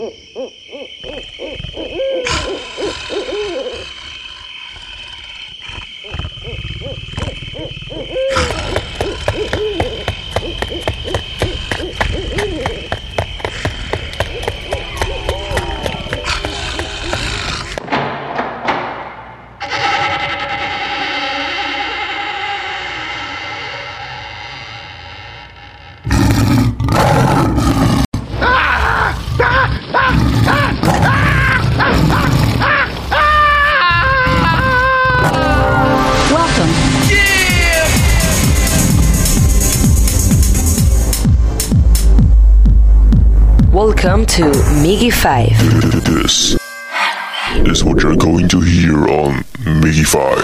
Welcome to Miggy 5. This is what you're going to hear on Miggy 5.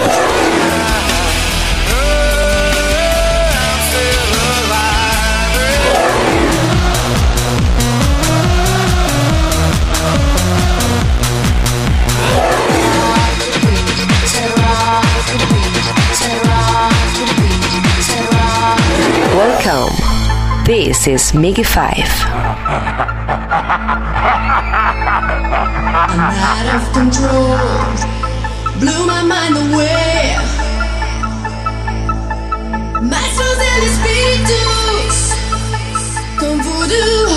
Welcome. This is Miggy 5. Out of control. Blew my mind away. My soul's in the spiritus. Comme voodoo.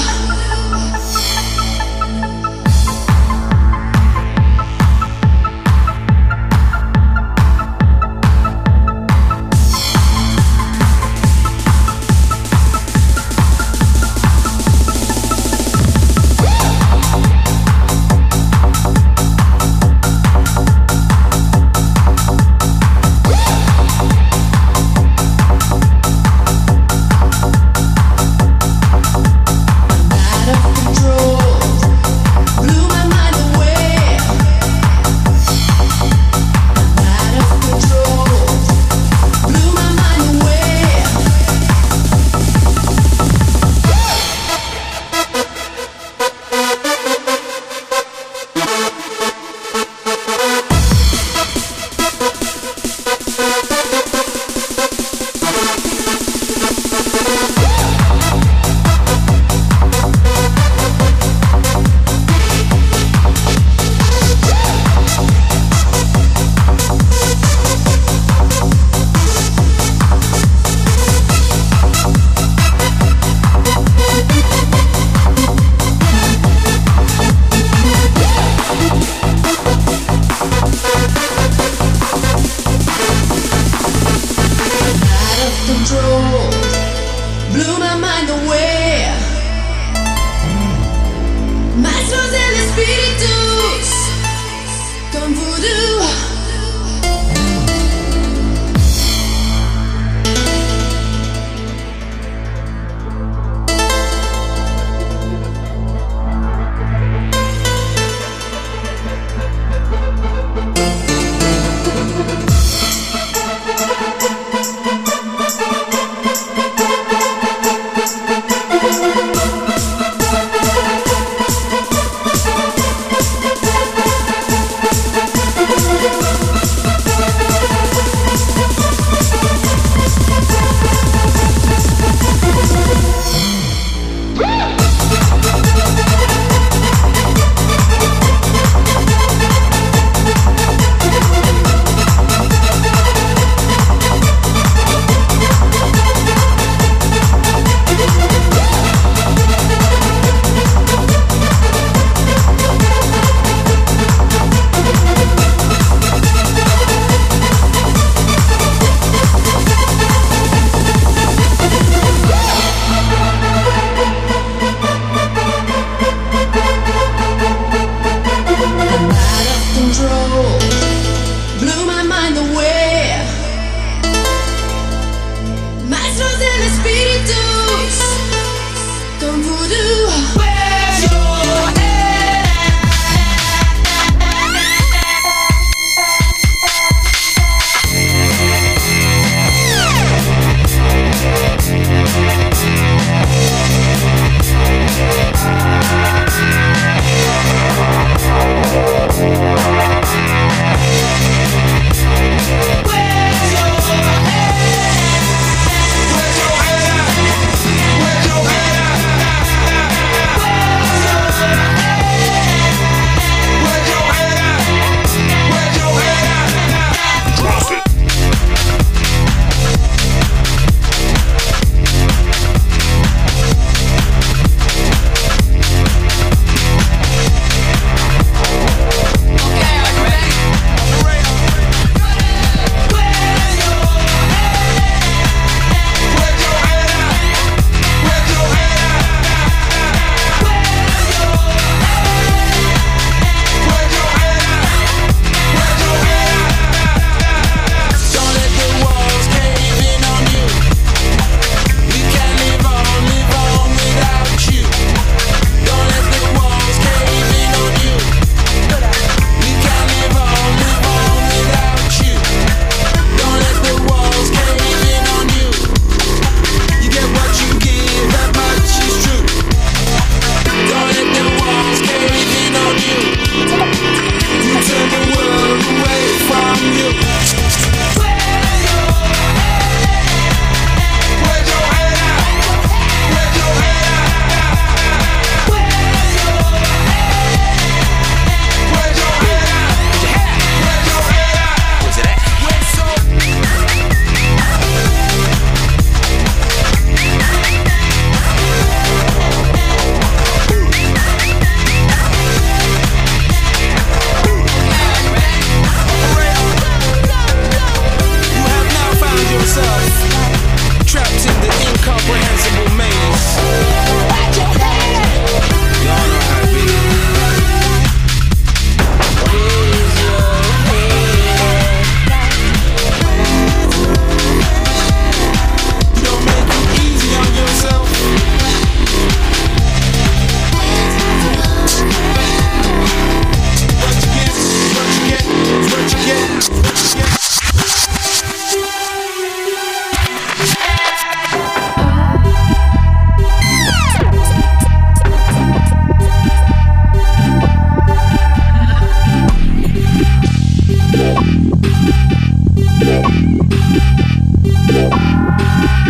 Yeah.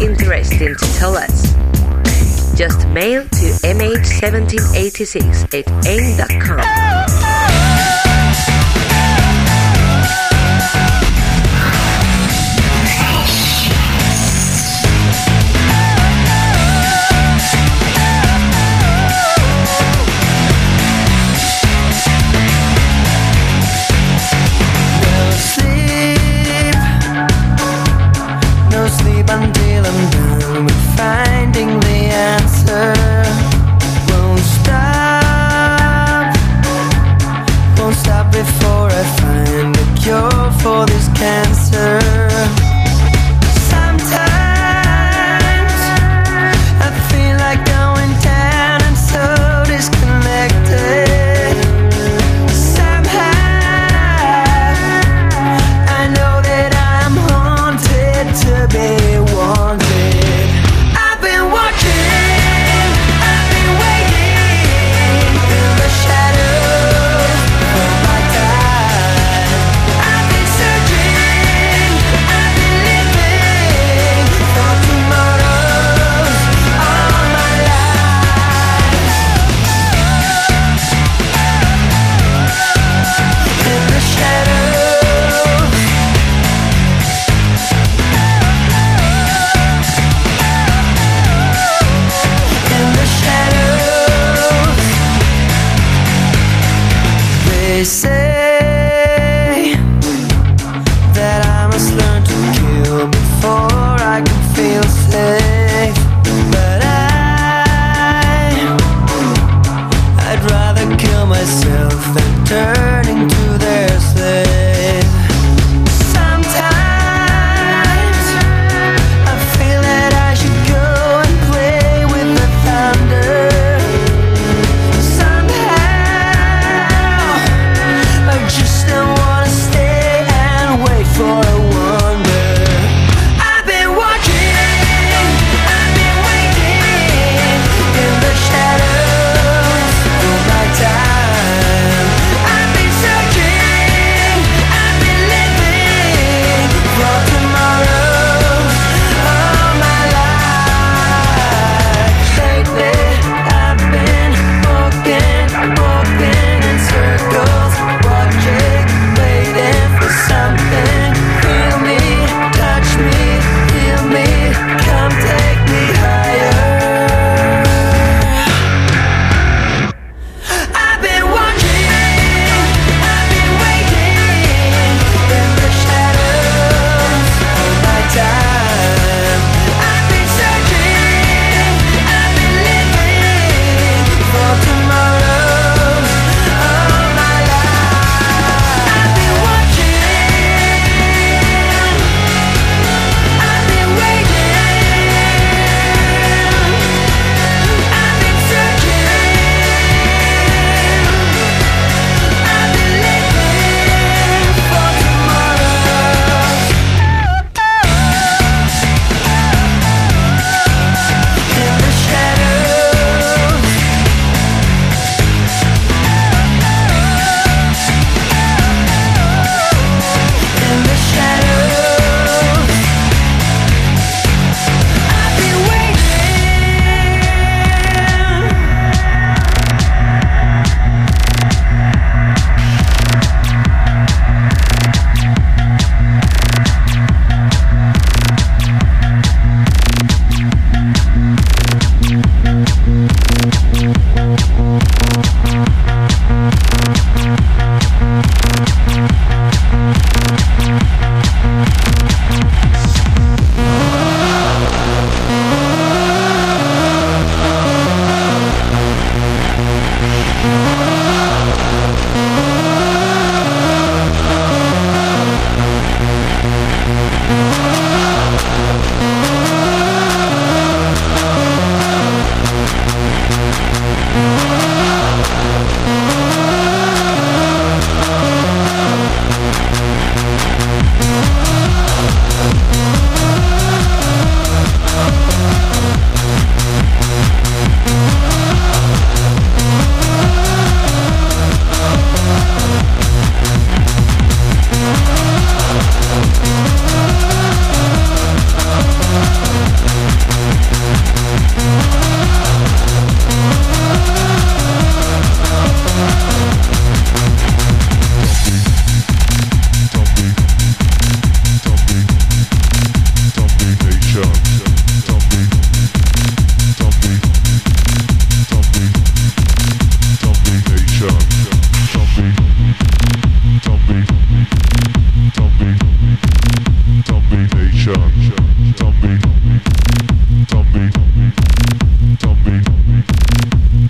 interesting to tell us, just mail to mh1786 at aim.com.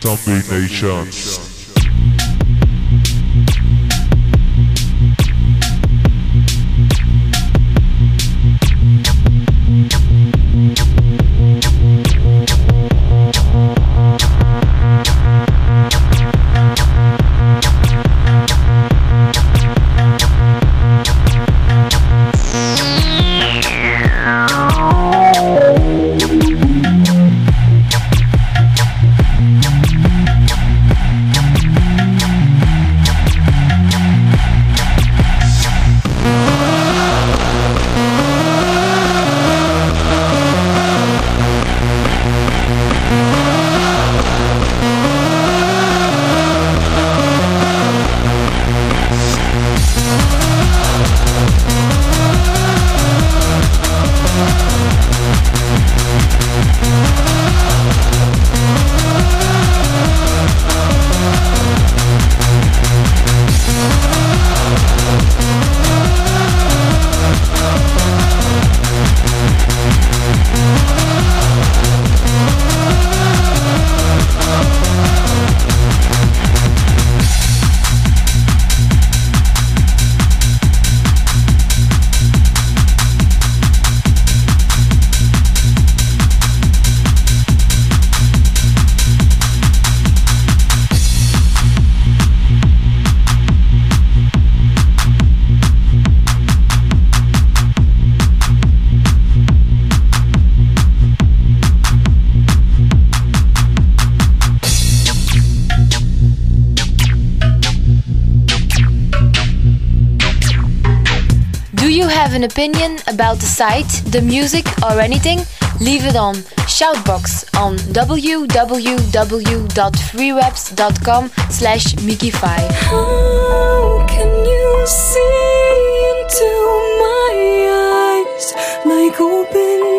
Zombie Nations. an opinion about the site, the music, or anything? Leave it on Shoutbox on www.freewebs.com slash Miggy5. How can you see into my eyes like open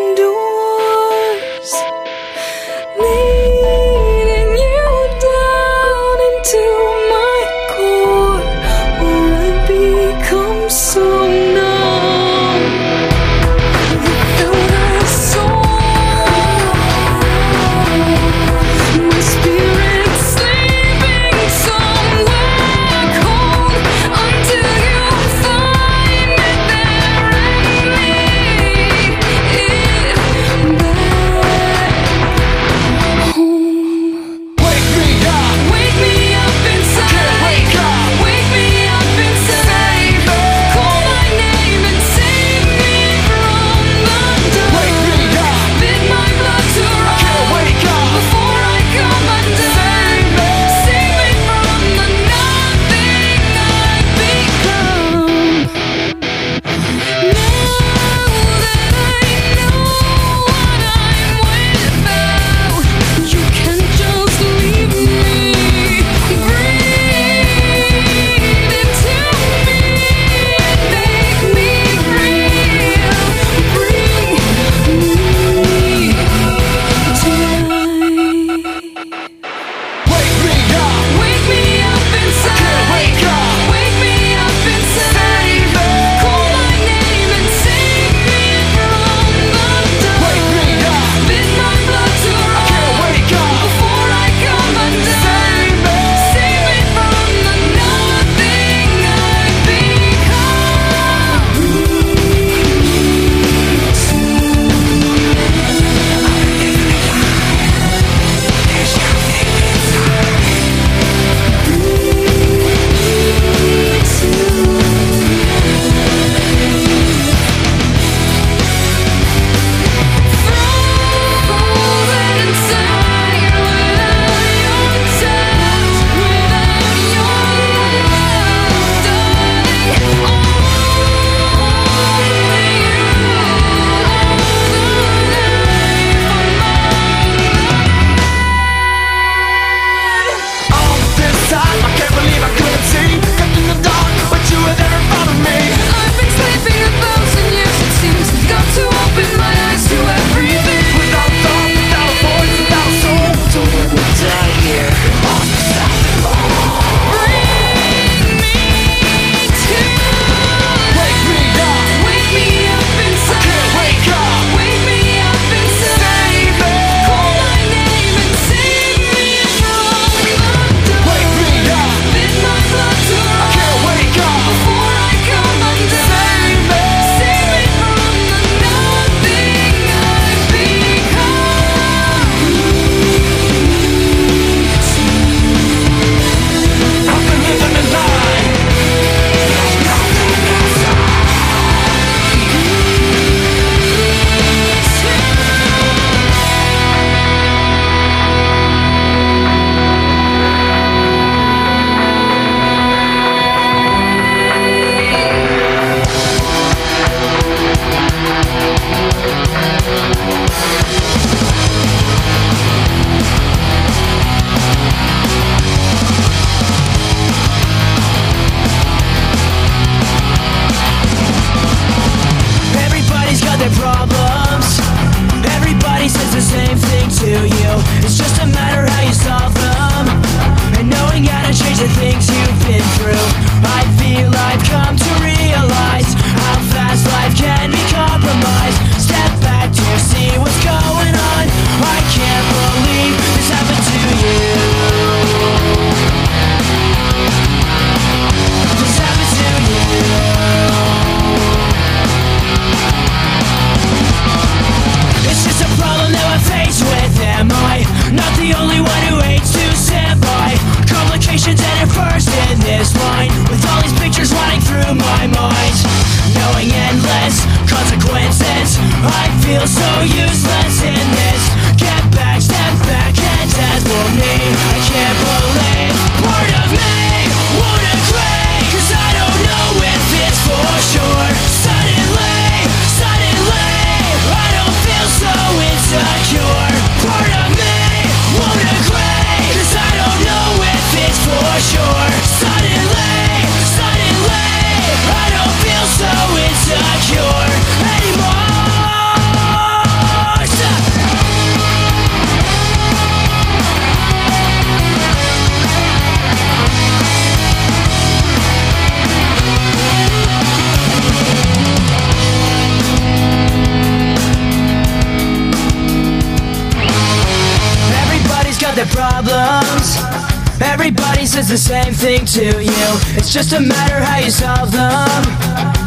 says the same thing to you It's just a matter how you solve them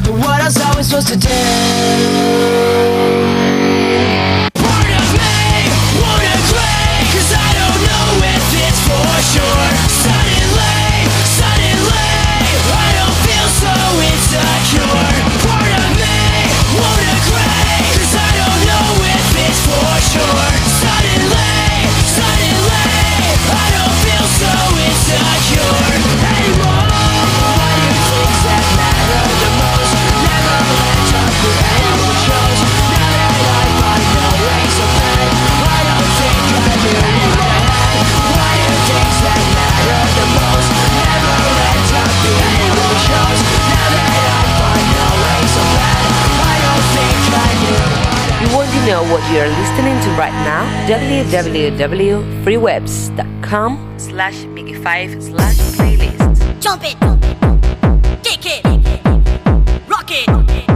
But what else are we supposed to do? about what you are listening to right now, www.freewebs.com slash biggie5 slash playlist. Jump it, kick it, rock it.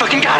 Fucking got him.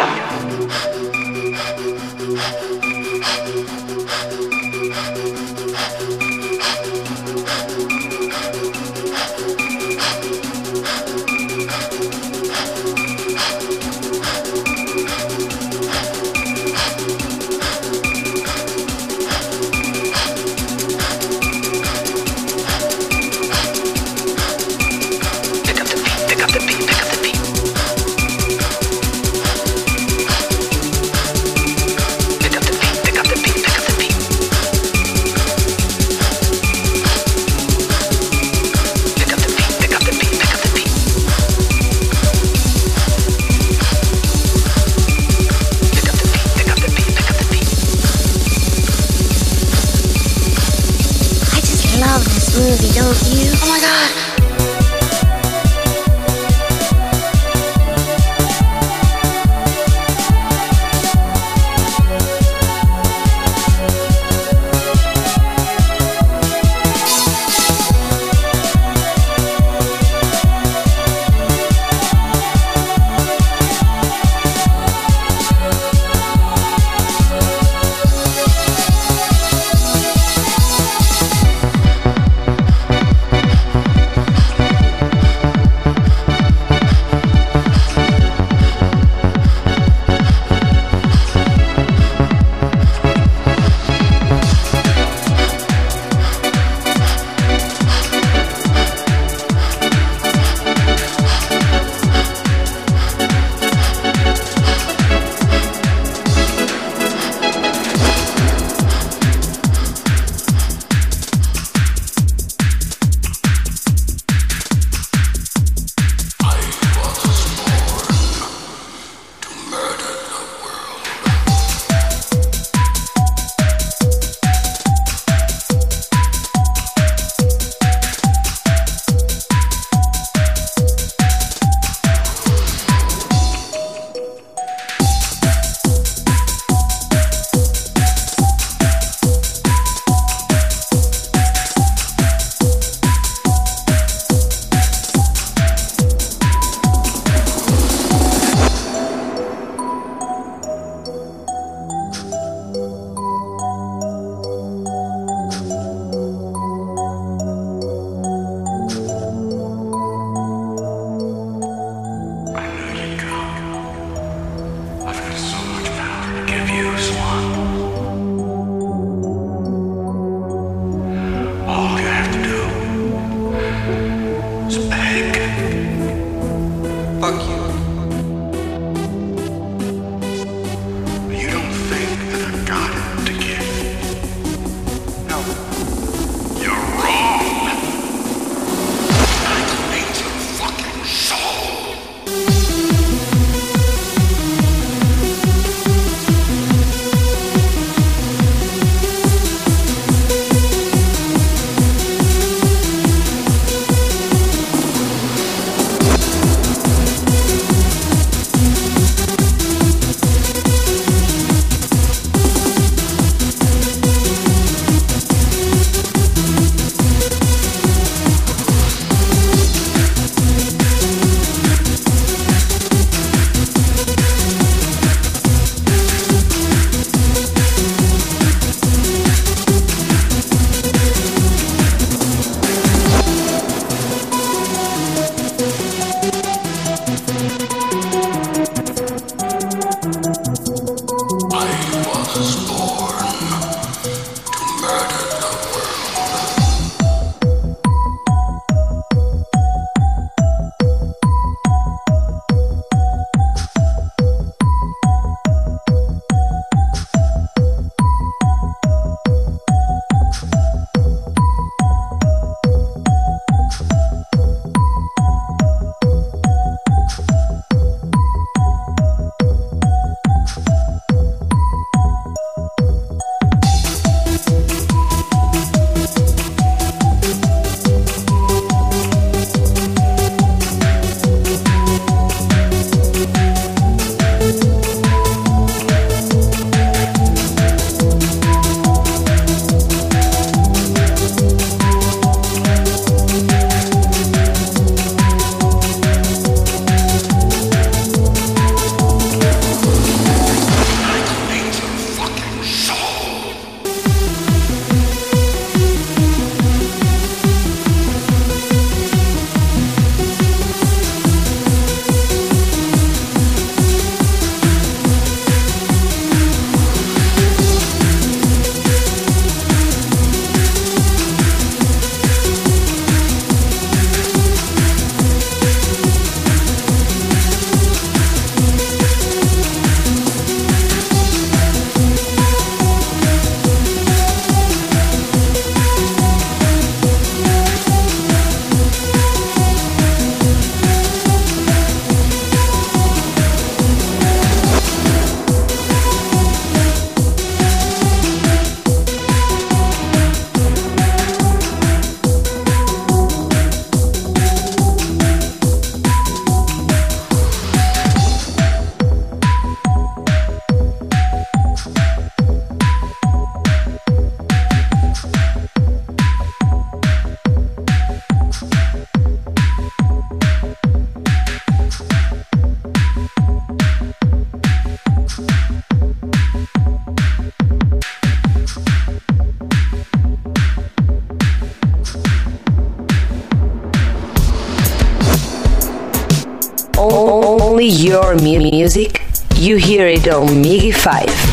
You hear it on Miggy 5.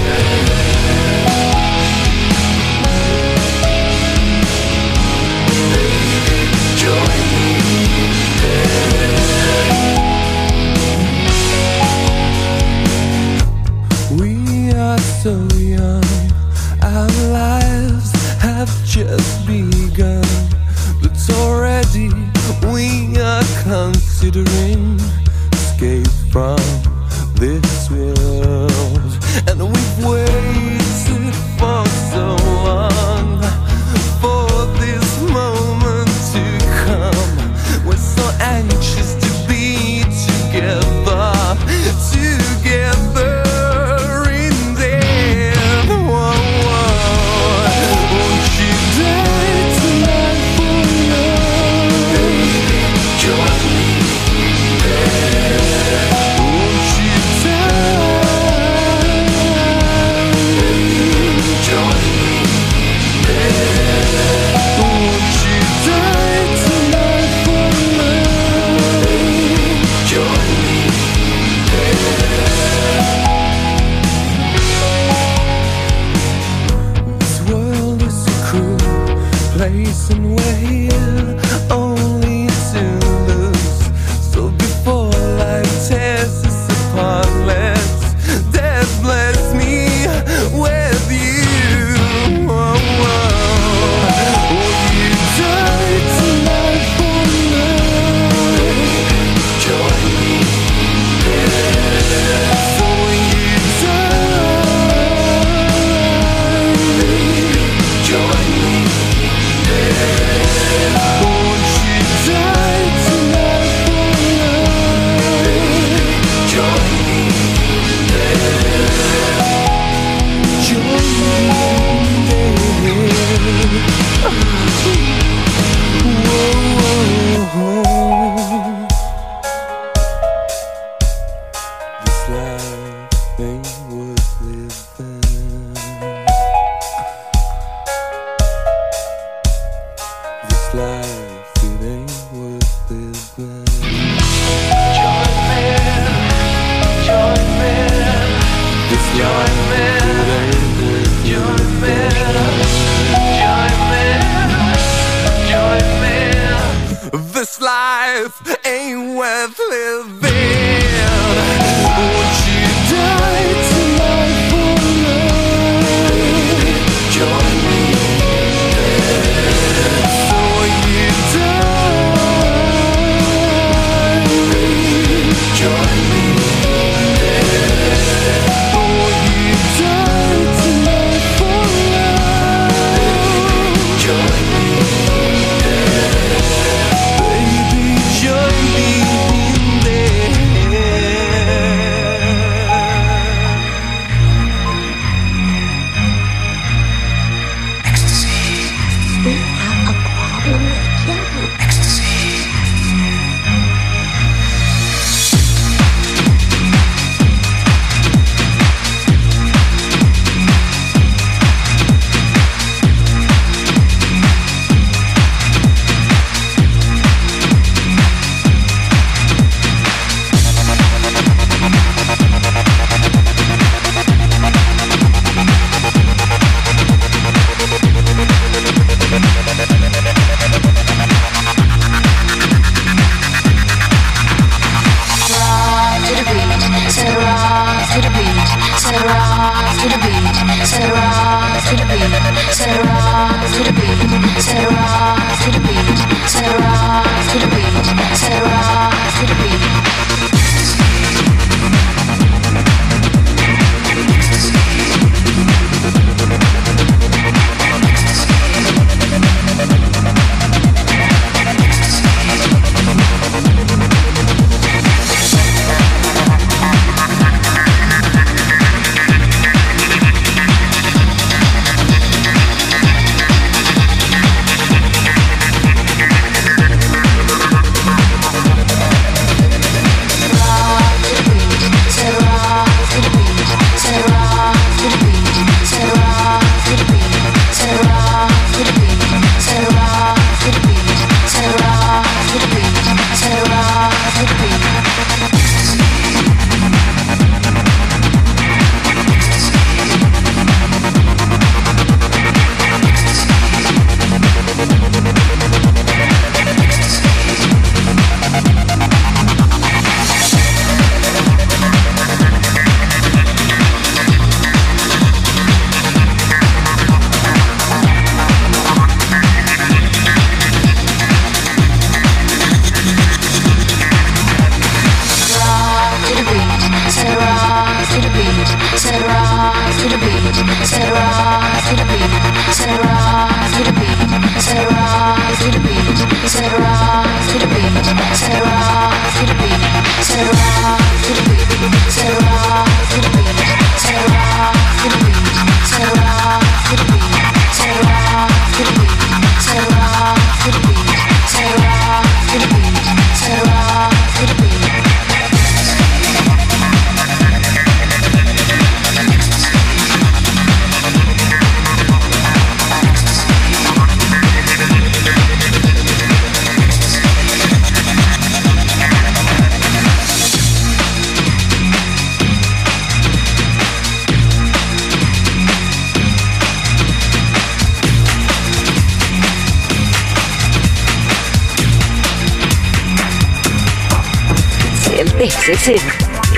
Empezze sin.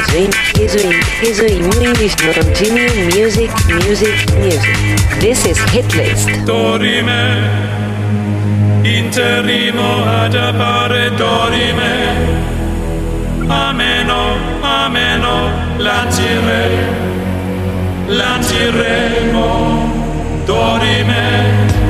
Zwing, zwing, zwing, English, continue, music, music, music. This is Hitlist. Dorime, interrimo ad appare dorime. Ameno, ameno, lancire, lanciremo, dorime.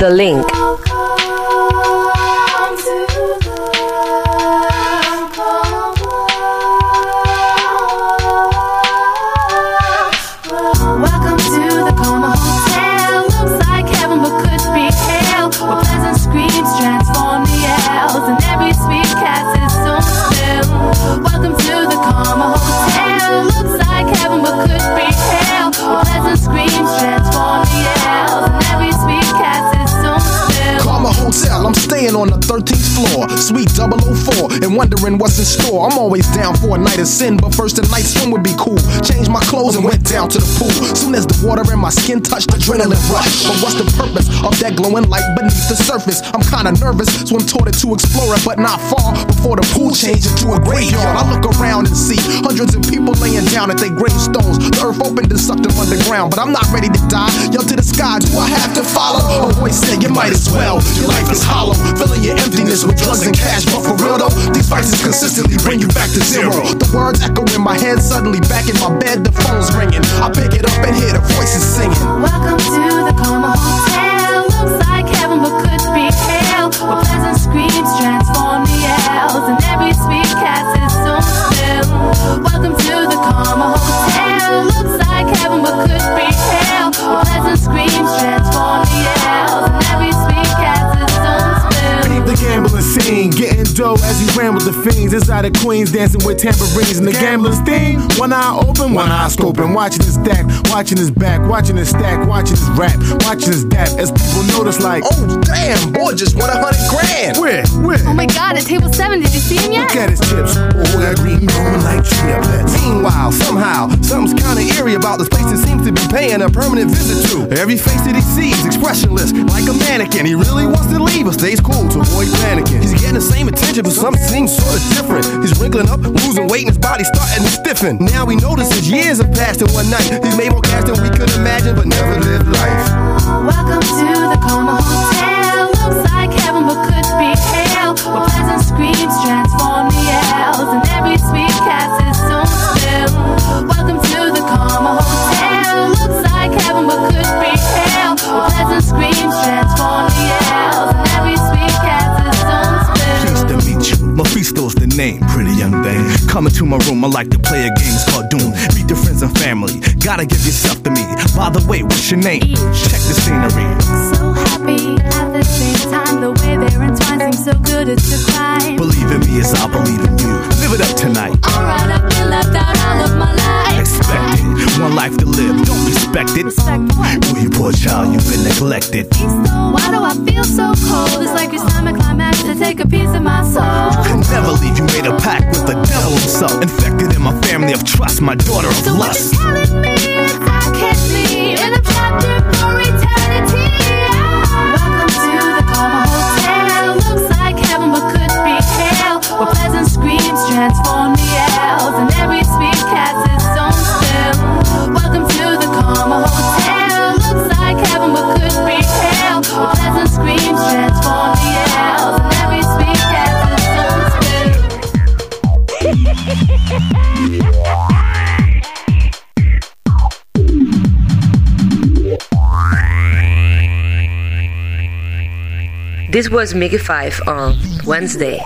The link. Wondering what's in store. I'm always down for a night of sin, but first a night swim would be cool. Changed my clothes and went down to the pool. Soon as the water in my skin touched, adrenaline rush. But what's the purpose of that glowing light beneath the surface? I'm kinda nervous, so I'm taught to explore it, but not far before the pool changed into a graveyard. I look around and see hundreds of people laying down at their gravestones. The earth opened and sucked them underground, but I'm not ready to die. Yell to the sky, do I have to follow? A voice said, You might as well. Your life is hollow, filling your emptiness with drugs and cash. But for real though, these vices consistently bring you back to zero. The words echo in my head, suddenly back in my bed, the phone's ringing. I pick it up and hear the voices singing. Welcome to the Coma Hotel. Looks like heaven, but could be hell. Where pleasant screams transform the L's, and every sweet cast is so still. Welcome to the Coma Hotel. As he ran with the fiends. Inside of Queens, dancing with tambourines and the gambler's theme. One eye open, one eye scoping, watching his stack, watching his back, watching his stack, watching his rap, watching his dap. As people notice, like, oh damn, boy just won a hundred grand. Where, where? Oh my god, at table seven, did you see him yet? Look at his chips. Oh, that green growing like triplets. Meanwhile, somehow, something's kinda eerie about this place that seems to be paying a permanent visit to. Every face that he sees, expressionless, like a mannequin. He really wants to leave, but stays cool to avoid panicking. He's getting the same attention, but something seems sorta different. He's wrinkling up, losing weight, and his body's starting to stiffen. Now we notice his years have passed in one night. He's made more cash than we could imagine, but never lived life. Welcome to the Coma Hotel. Looks like heaven, but could be hell. Where pleasant screams transform the L's, and every sweet cast is so still. Welcome to the Coma Hotel. Looks like heaven, but could be hell. Where pleasant screams transform the L's, and every sweet cast is so still. Pleased to meet you. Mephisto's the name, pretty young thing. Coming to my room, I like to play a game it's called Doom. Meet your friends and family. Gotta give yourself to me. By the way, what's your name? Check the scenery. So happy at the same time. The way they're entwined seems so good, it's a crime. Believe in me as I believe in you. Live it up tonight. Alright, I've been left out all of my life. It. One life to live. Don't respect it. Oh, you poor child, you've been neglected. Why do I feel so cold? It's like your stomach climax to take a piece of my soul. Could never leave. You made a pact with the devil himself. Infected in my family of trust, my daughter of So what lust. you're telling me is I can't leave in a chapter for eternity. Welcome to the Hotel. Looks like heaven, but could be hell. Where pleasant screams transform This was Miggy 5 on Wednesday.